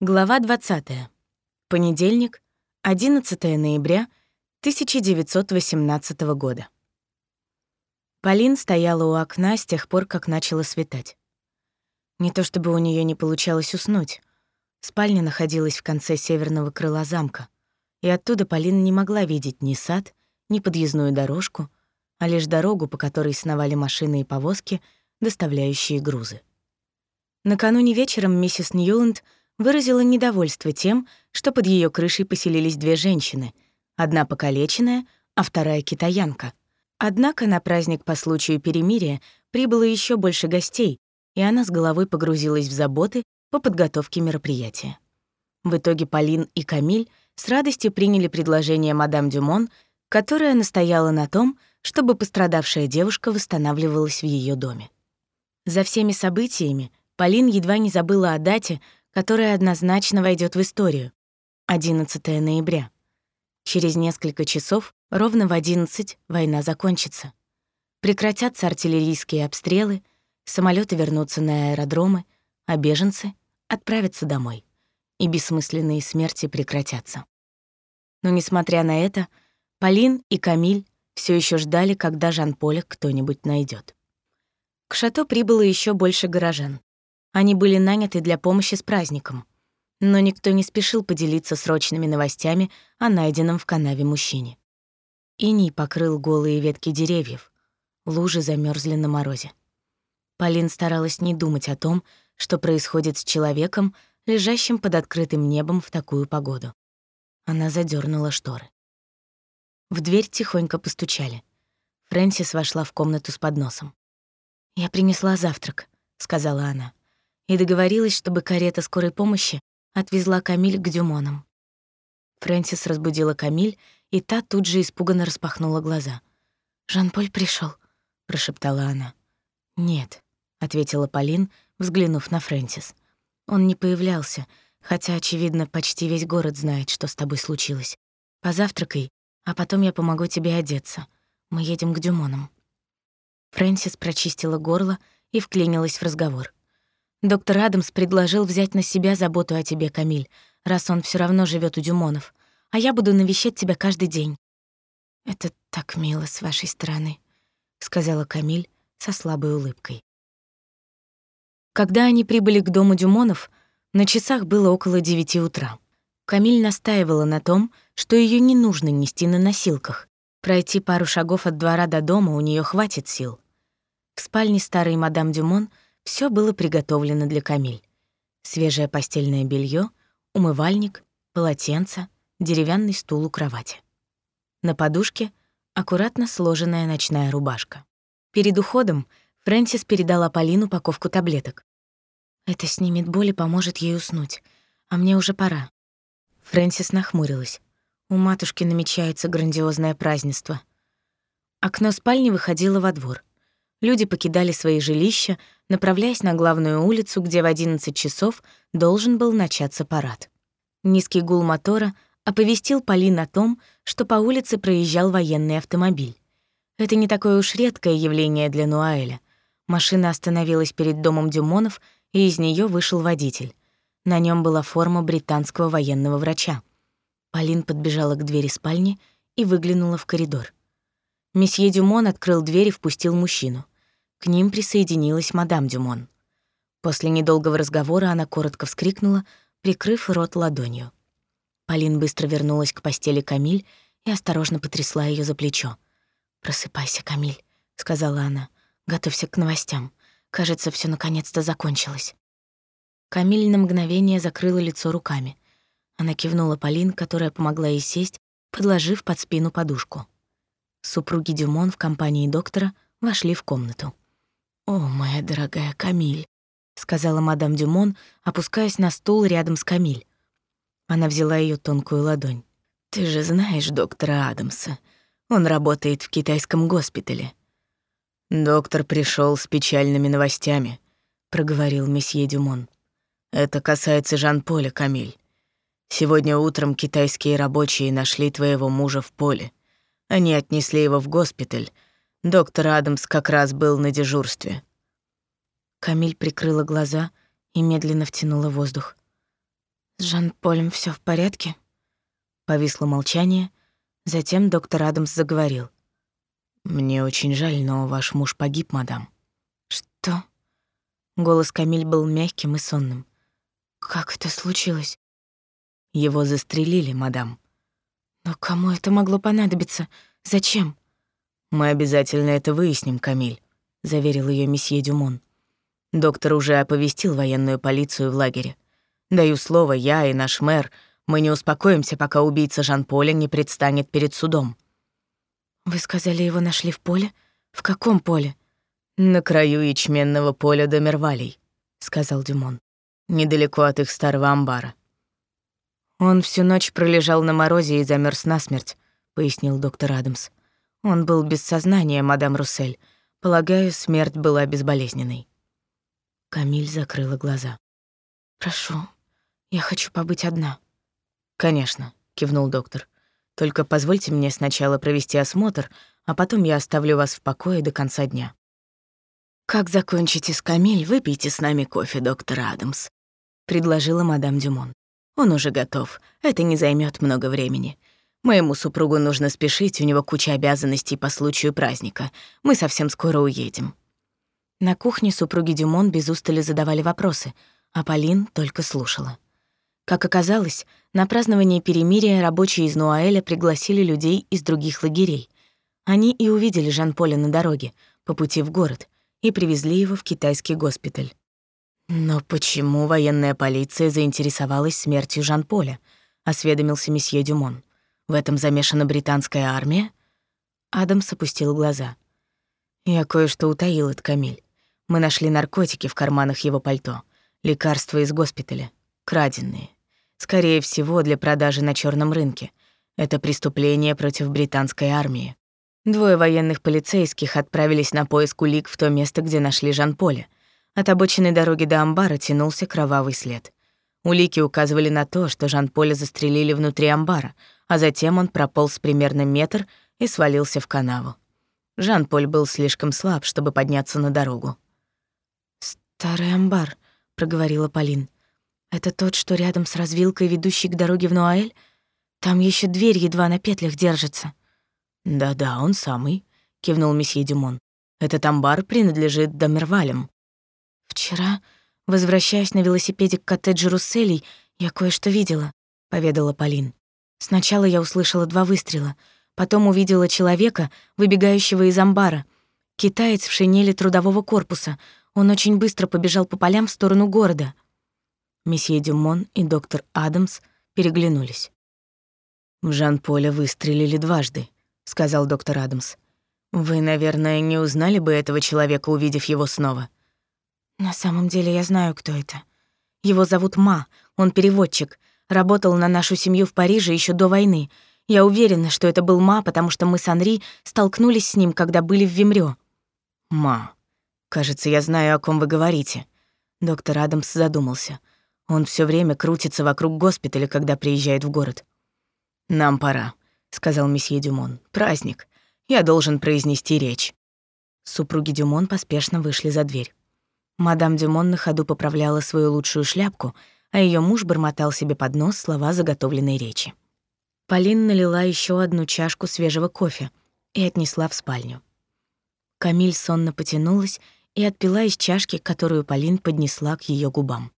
Глава 20. Понедельник, 11 ноября 1918 года. Полин стояла у окна с тех пор, как начало светать. Не то чтобы у нее не получалось уснуть. Спальня находилась в конце северного крыла замка, и оттуда Полин не могла видеть ни сад, ни подъездную дорожку, а лишь дорогу, по которой сновали машины и повозки, доставляющие грузы. Накануне вечером миссис Ньюланд — выразила недовольство тем, что под ее крышей поселились две женщины, одна покалеченная, а вторая китаянка. Однако на праздник по случаю перемирия прибыло еще больше гостей, и она с головой погрузилась в заботы по подготовке мероприятия. В итоге Полин и Камиль с радостью приняли предложение мадам Дюмон, которая настояла на том, чтобы пострадавшая девушка восстанавливалась в ее доме. За всеми событиями Полин едва не забыла о дате, которая однозначно войдет в историю. 11 ноября. Через несколько часов, ровно в 11, война закончится. Прекратятся артиллерийские обстрелы, самолеты вернутся на аэродромы, а беженцы отправятся домой. И бессмысленные смерти прекратятся. Но, несмотря на это, Полин и Камиль все еще ждали, когда Жан-Поля кто-нибудь найдет. К шато прибыло еще больше горожан. Они были наняты для помощи с праздником. Но никто не спешил поделиться срочными новостями о найденном в канаве мужчине. Иней покрыл голые ветки деревьев. Лужи замерзли на морозе. Полин старалась не думать о том, что происходит с человеком, лежащим под открытым небом в такую погоду. Она задернула шторы. В дверь тихонько постучали. Фрэнсис вошла в комнату с подносом. «Я принесла завтрак», — сказала она и договорилась, чтобы карета скорой помощи отвезла Камиль к Дюмонам. Фрэнсис разбудила Камиль, и та тут же испуганно распахнула глаза. «Жан-Поль пришел, прошептала она. «Нет», — ответила Полин, взглянув на Фрэнсис. «Он не появлялся, хотя, очевидно, почти весь город знает, что с тобой случилось. Позавтракай, а потом я помогу тебе одеться. Мы едем к Дюмонам». Фрэнсис прочистила горло и вклинилась в разговор. Доктор Адамс предложил взять на себя заботу о тебе, Камиль, раз он все равно живет у Дюмонов, а я буду навещать тебя каждый день. Это так мило с вашей стороны, сказала Камиль со слабой улыбкой. Когда они прибыли к дому Дюмонов, на часах было около девяти утра. Камиль настаивала на том, что ее не нужно нести на носилках. Пройти пару шагов от двора до дома у нее хватит сил. В спальне старой мадам Дюмон — все было приготовлено для Камиль. Свежее постельное белье, умывальник, полотенце, деревянный стул у кровати. На подушке аккуратно сложенная ночная рубашка. Перед уходом Фрэнсис передала Полину упаковку таблеток. «Это снимет боль и поможет ей уснуть, а мне уже пора». Фрэнсис нахмурилась. У матушки намечается грандиозное празднество. Окно спальни выходило во двор. Люди покидали свои жилища, направляясь на главную улицу, где в 11 часов должен был начаться парад. Низкий гул мотора оповестил Полин о том, что по улице проезжал военный автомобиль. Это не такое уж редкое явление для Нуаэля. Машина остановилась перед домом Дюмонов, и из нее вышел водитель. На нем была форма британского военного врача. Полин подбежала к двери спальни и выглянула в коридор. Месье Дюмон открыл дверь и впустил мужчину. К ним присоединилась мадам Дюмон. После недолгого разговора она коротко вскрикнула, прикрыв рот ладонью. Полин быстро вернулась к постели Камиль и осторожно потрясла ее за плечо. «Просыпайся, Камиль», — сказала она. «Готовься к новостям. Кажется, все наконец-то закончилось». Камиль на мгновение закрыла лицо руками. Она кивнула Полин, которая помогла ей сесть, подложив под спину подушку. Супруги Дюмон в компании доктора вошли в комнату. «О, моя дорогая Камиль», — сказала мадам Дюмон, опускаясь на стул рядом с Камиль. Она взяла ее тонкую ладонь. «Ты же знаешь доктора Адамса. Он работает в китайском госпитале». «Доктор пришел с печальными новостями», — проговорил месье Дюмон. «Это касается Жан-Поля, Камиль. Сегодня утром китайские рабочие нашли твоего мужа в поле. Они отнесли его в госпиталь, Доктор Адамс как раз был на дежурстве. Камиль прикрыла глаза и медленно втянула воздух. С Жан-Полем все в порядке? Повисло молчание, затем доктор Адамс заговорил. Мне очень жаль, но ваш муж погиб, мадам. Что? Голос Камиль был мягким и сонным. Как это случилось? Его застрелили, мадам. Но кому это могло понадобиться? Зачем? Мы обязательно это выясним, Камиль, заверил ее месье Дюмон. Доктор уже оповестил военную полицию в лагере. Даю слово, я и наш мэр, мы не успокоимся, пока убийца Жан-Поля не предстанет перед судом. Вы сказали, его нашли в поле? В каком поле? На краю ячменного поля до Мервалей, сказал Дюмон. Недалеко от их старого амбара. Он всю ночь пролежал на морозе и замерз насмерть, пояснил доктор Адамс. Он был без сознания, мадам Руссель. Полагаю, смерть была безболезненной. Камиль закрыла глаза. «Прошу, я хочу побыть одна». «Конечно», — кивнул доктор. «Только позвольте мне сначала провести осмотр, а потом я оставлю вас в покое до конца дня». «Как закончите с Камиль, выпейте с нами кофе, доктор Адамс», — предложила мадам Дюмон. «Он уже готов. Это не займет много времени. Моему супругу нужно спешить, у него куча обязанностей по случаю праздника. Мы совсем скоро уедем». На кухне супруги Дюмон без устали задавали вопросы, а Полин только слушала. Как оказалось, на празднование перемирия рабочие из Нуаэля пригласили людей из других лагерей. Они и увидели Жан-Поля на дороге, по пути в город, и привезли его в китайский госпиталь. «Но почему военная полиция заинтересовалась смертью Жан-Поля?» — осведомился месье Дюмон. «В этом замешана британская армия?» Адамс опустил глаза. «Я кое-что утаил от Камиль. Мы нашли наркотики в карманах его пальто, лекарства из госпиталя, краденные. Скорее всего, для продажи на черном рынке. Это преступление против британской армии. Двое военных полицейских отправились на поиск улик в то место, где нашли Жан-Поля. От обочины дороги до амбара тянулся кровавый след. Улики указывали на то, что Жан-Поля застрелили внутри амбара, а затем он прополз примерно метр и свалился в канаву. Жан-Поль был слишком слаб, чтобы подняться на дорогу. «Старый амбар», — проговорила Полин. «Это тот, что рядом с развилкой, ведущей к дороге в Нуаэль? Там еще дверь едва на петлях держится». «Да-да, он самый», — кивнул месье Дюмон. «Этот амбар принадлежит Домервалям». «Вчера, возвращаясь на велосипеде к коттеджу Русселей, я кое-что видела», — поведала Полин. «Сначала я услышала два выстрела, потом увидела человека, выбегающего из амбара. Китаец в шинели трудового корпуса — он очень быстро побежал по полям в сторону города. Месье Дюмон и доктор Адамс переглянулись. «В Жан-Поля выстрелили дважды», — сказал доктор Адамс. «Вы, наверное, не узнали бы этого человека, увидев его снова». «На самом деле я знаю, кто это. Его зовут Ма, он переводчик, работал на нашу семью в Париже еще до войны. Я уверена, что это был Ма, потому что мы с Анри столкнулись с ним, когда были в Вимрё». «Ма», Кажется, я знаю, о ком вы говорите. Доктор Адамс задумался. Он все время крутится вокруг госпиталя, когда приезжает в город. Нам пора, сказал месье Дюмон. Праздник. Я должен произнести речь. Супруги Дюмон поспешно вышли за дверь. Мадам Дюмон на ходу поправляла свою лучшую шляпку, а ее муж бормотал себе под нос слова заготовленной речи. Полин налила еще одну чашку свежего кофе и отнесла в спальню. Камиль сонно потянулась и отпила из чашки, которую Полин поднесла к ее губам.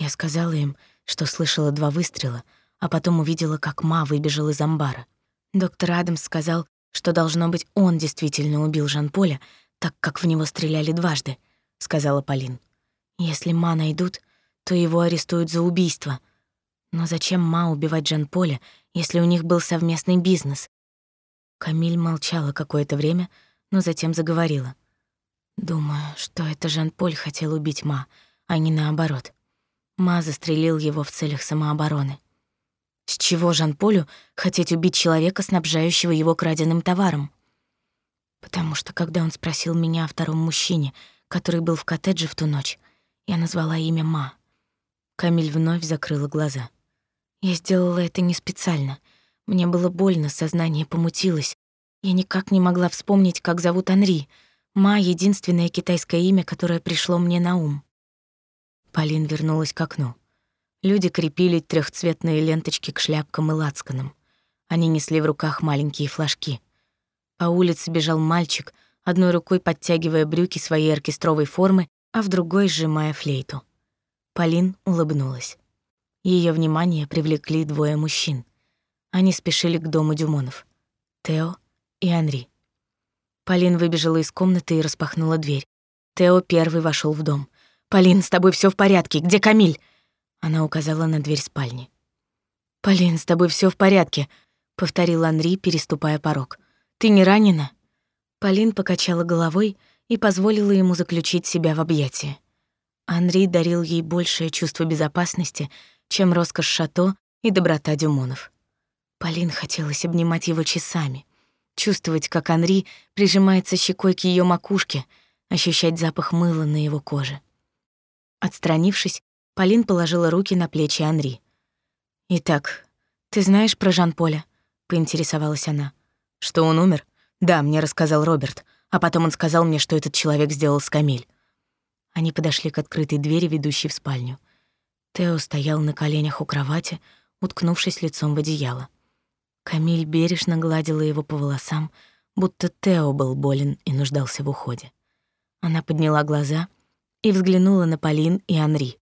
Я сказала им, что слышала два выстрела, а потом увидела, как Ма выбежал из амбара. Доктор Адамс сказал, что должно быть он действительно убил Жан-Поля, так как в него стреляли дважды, сказала Полин. Если Ма найдут, то его арестуют за убийство. Но зачем Ма убивать Жан-Поля, если у них был совместный бизнес? Камиль молчала какое-то время, но затем заговорила. Думаю, что это Жан-Поль хотел убить Ма, а не наоборот. Ма застрелил его в целях самообороны. С чего Жан-Полю хотеть убить человека, снабжающего его краденым товаром? Потому что когда он спросил меня о втором мужчине, который был в коттедже в ту ночь, я назвала имя Ма. Камиль вновь закрыла глаза. Я сделала это не специально. Мне было больно, сознание помутилось. Я никак не могла вспомнить, как зовут Анри — Ма — единственное китайское имя, которое пришло мне на ум. Полин вернулась к окну. Люди крепили трехцветные ленточки к шляпкам и лацканам. Они несли в руках маленькие флажки. По улице бежал мальчик, одной рукой подтягивая брюки своей оркестровой формы, а в другой сжимая флейту. Полин улыбнулась. Ее внимание привлекли двое мужчин. Они спешили к дому Дюмонов. Тео и Анри. Полин выбежала из комнаты и распахнула дверь. Тео первый вошел в дом. «Полин, с тобой все в порядке. Где Камиль?» Она указала на дверь спальни. «Полин, с тобой все в порядке», — повторил Анри, переступая порог. «Ты не ранена?» Полин покачала головой и позволила ему заключить себя в объятия. Анри дарил ей большее чувство безопасности, чем роскошь шато и доброта Дюмонов. Полин хотелось обнимать его часами, чувствовать, как Анри прижимается щекой к ее макушке, ощущать запах мыла на его коже. Отстранившись, Полин положила руки на плечи Анри. «Итак, ты знаешь про Жан-Поля?» — поинтересовалась она. «Что он умер?» «Да, мне рассказал Роберт, а потом он сказал мне, что этот человек сделал с Камиль». Они подошли к открытой двери, ведущей в спальню. Тео стоял на коленях у кровати, уткнувшись лицом в одеяло. Камиль бережно гладила его по волосам, будто Тео был болен и нуждался в уходе. Она подняла глаза и взглянула на Полин и Анри.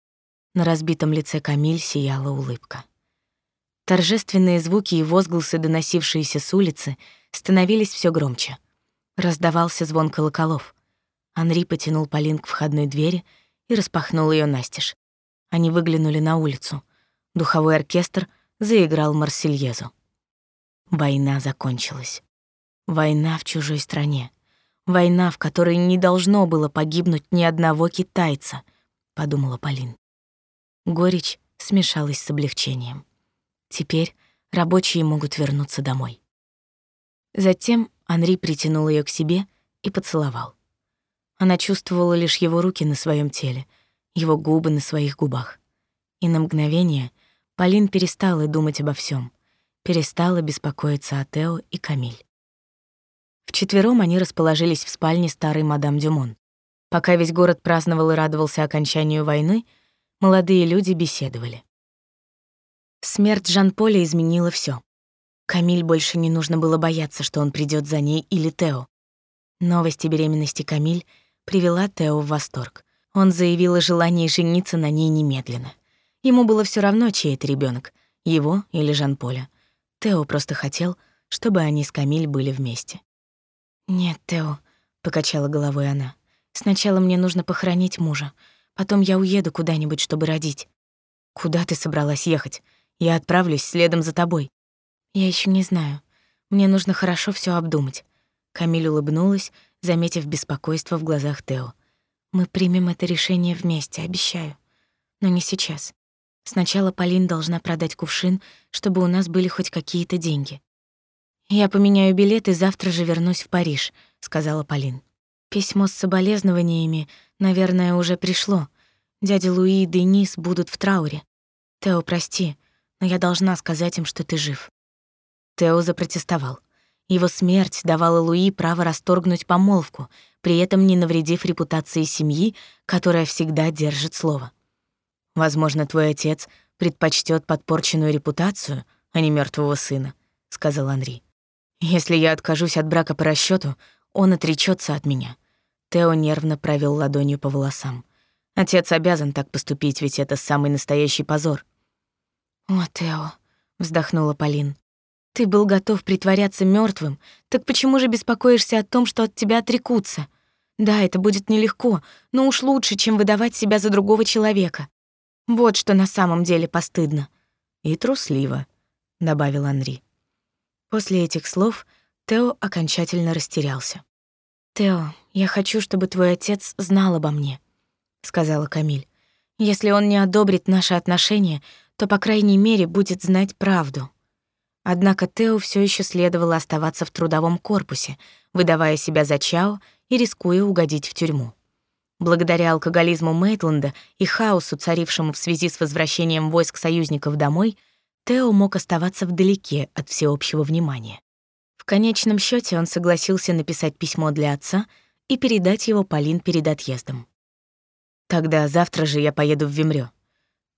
На разбитом лице Камиль сияла улыбка. Торжественные звуки и возгласы, доносившиеся с улицы, становились все громче. Раздавался звон колоколов. Анри потянул Полин к входной двери и распахнул ее настежь. Они выглянули на улицу. Духовой оркестр заиграл Марсельезу. Война закончилась. Война в чужой стране. Война, в которой не должно было погибнуть ни одного китайца, подумала Полин. Горечь смешалась с облегчением. Теперь рабочие могут вернуться домой. Затем Анри притянул ее к себе и поцеловал. Она чувствовала лишь его руки на своем теле, его губы на своих губах. И на мгновение Полин перестала думать обо всем перестала беспокоиться о Тео и Камиль. Вчетвером они расположились в спальне старой мадам Дюмон. Пока весь город праздновал и радовался окончанию войны, молодые люди беседовали. Смерть Жан-Поля изменила все. Камиль больше не нужно было бояться, что он придет за ней или Тео. Новость о беременности Камиль привела Тео в восторг. Он заявил о желании жениться на ней немедленно. Ему было все равно, чей это ребенок, его или Жан-Поля. Тео просто хотел, чтобы они с Камиль были вместе. «Нет, Тео», — покачала головой она. «Сначала мне нужно похоронить мужа, потом я уеду куда-нибудь, чтобы родить». «Куда ты собралась ехать? Я отправлюсь следом за тобой». «Я еще не знаю. Мне нужно хорошо все обдумать». Камиль улыбнулась, заметив беспокойство в глазах Тео. «Мы примем это решение вместе, обещаю. Но не сейчас. Сначала Полин должна продать кувшин, чтобы у нас были хоть какие-то деньги. «Я поменяю билет и завтра же вернусь в Париж», — сказала Полин. «Письмо с соболезнованиями, наверное, уже пришло. Дядя Луи и Денис будут в трауре. Тео, прости, но я должна сказать им, что ты жив». Тео запротестовал. Его смерть давала Луи право расторгнуть помолвку, при этом не навредив репутации семьи, которая всегда держит слово. Возможно, твой отец предпочтет подпорченную репутацию, а не мертвого сына, сказал Анри. Если я откажусь от брака по расчету, он отречется от меня. Тео нервно провел ладонью по волосам. Отец обязан так поступить, ведь это самый настоящий позор. О, Тео, вздохнула Полин. Ты был готов притворяться мертвым, так почему же беспокоишься о том, что от тебя отрекутся? Да, это будет нелегко, но уж лучше, чем выдавать себя за другого человека. Вот что на самом деле постыдно. И трусливо, добавил Анри. После этих слов Тео окончательно растерялся. Тео, я хочу, чтобы твой отец знал обо мне, сказала Камиль. Если он не одобрит наши отношения, то по крайней мере будет знать правду. Однако Тео все еще следовало оставаться в трудовом корпусе, выдавая себя за Чао и рискуя угодить в тюрьму. Благодаря алкоголизму Мейтленда и хаосу, царившему в связи с возвращением войск союзников домой, Тео мог оставаться вдалеке от всеобщего внимания. В конечном счете он согласился написать письмо для отца и передать его Полин перед отъездом. «Тогда завтра же я поеду в Вимрё.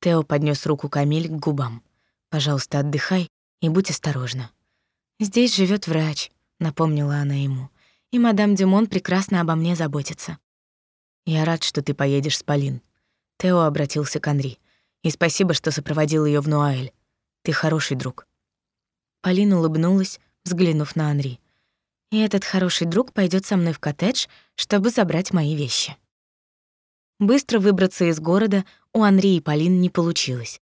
Тео поднес руку Камиль к губам. «Пожалуйста, отдыхай и будь осторожна». «Здесь живет врач», — напомнила она ему. «И мадам Дюмон прекрасно обо мне заботится». «Я рад, что ты поедешь с Полин». Тео обратился к Анри. «И спасибо, что сопроводил ее в Нуаэль. Ты хороший друг». Полин улыбнулась, взглянув на Анри. «И этот хороший друг пойдет со мной в коттедж, чтобы забрать мои вещи». Быстро выбраться из города у Анри и Полин не получилось.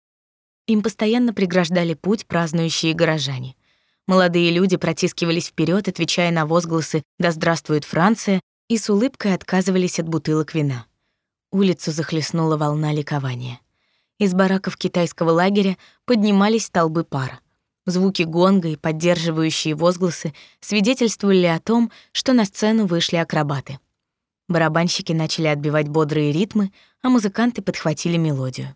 Им постоянно преграждали путь празднующие горожане. Молодые люди протискивались вперед, отвечая на возгласы «Да здравствует Франция!» и с улыбкой отказывались от бутылок вина. Улицу захлестнула волна ликования. Из бараков китайского лагеря поднимались столбы пара. Звуки гонга и поддерживающие возгласы свидетельствовали о том, что на сцену вышли акробаты. Барабанщики начали отбивать бодрые ритмы, а музыканты подхватили мелодию.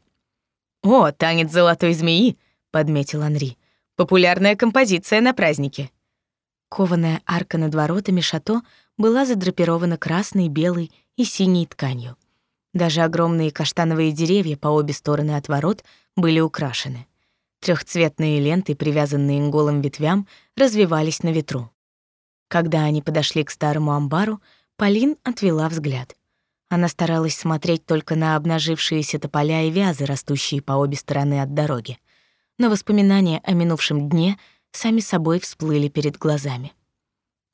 «О, танец золотой змеи!» — подметил Анри. «Популярная композиция на празднике». Кованая арка над воротами шато была задрапирована красной, белой и синей тканью. Даже огромные каштановые деревья по обе стороны от ворот были украшены. Трехцветные ленты, привязанные к голым ветвям, развивались на ветру. Когда они подошли к старому амбару, Полин отвела взгляд. Она старалась смотреть только на обнажившиеся тополя и вязы, растущие по обе стороны от дороги. Но воспоминания о минувшем дне сами собой всплыли перед глазами.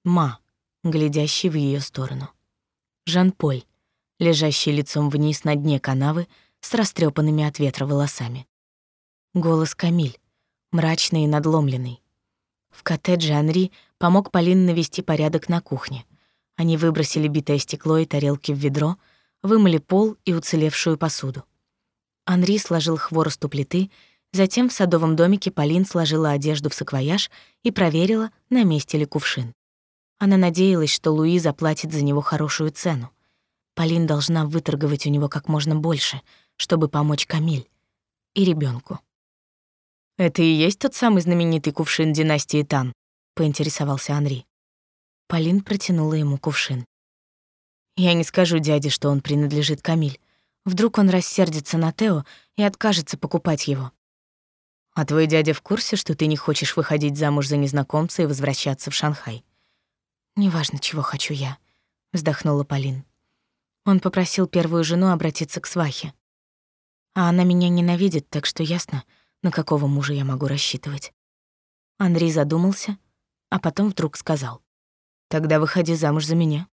Ма, глядящий в ее сторону. Жан-Поль, лежащий лицом вниз на дне канавы с растрепанными от ветра волосами. Голос Камиль, мрачный и надломленный. В коттедже Анри помог Полин навести порядок на кухне — они выбросили битое стекло и тарелки в ведро, вымыли пол и уцелевшую посуду. Анри сложил хворост у плиты, затем в садовом домике Полин сложила одежду в саквояж и проверила, на месте ли кувшин. Она надеялась, что Луи заплатит за него хорошую цену. Полин должна выторговать у него как можно больше, чтобы помочь Камиль и ребенку. «Это и есть тот самый знаменитый кувшин династии Тан?» — поинтересовался Анри. Полин протянула ему кувшин. «Я не скажу дяде, что он принадлежит Камиль. Вдруг он рассердится на Тео и откажется покупать его. А твой дядя в курсе, что ты не хочешь выходить замуж за незнакомца и возвращаться в Шанхай? Неважно, чего хочу я, вздохнула Полин. Он попросил первую жену обратиться к свахе. А она меня ненавидит, так что ясно, на какого мужа я могу рассчитывать. Андрей задумался, а потом вдруг сказал: Тогда выходи замуж за меня.